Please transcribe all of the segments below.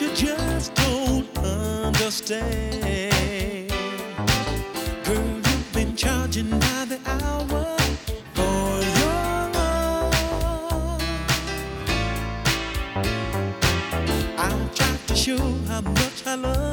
you just don't understand. Girl, you've been charging by the hour for your love. I'll try to show how much I love.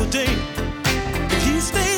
yesterday. If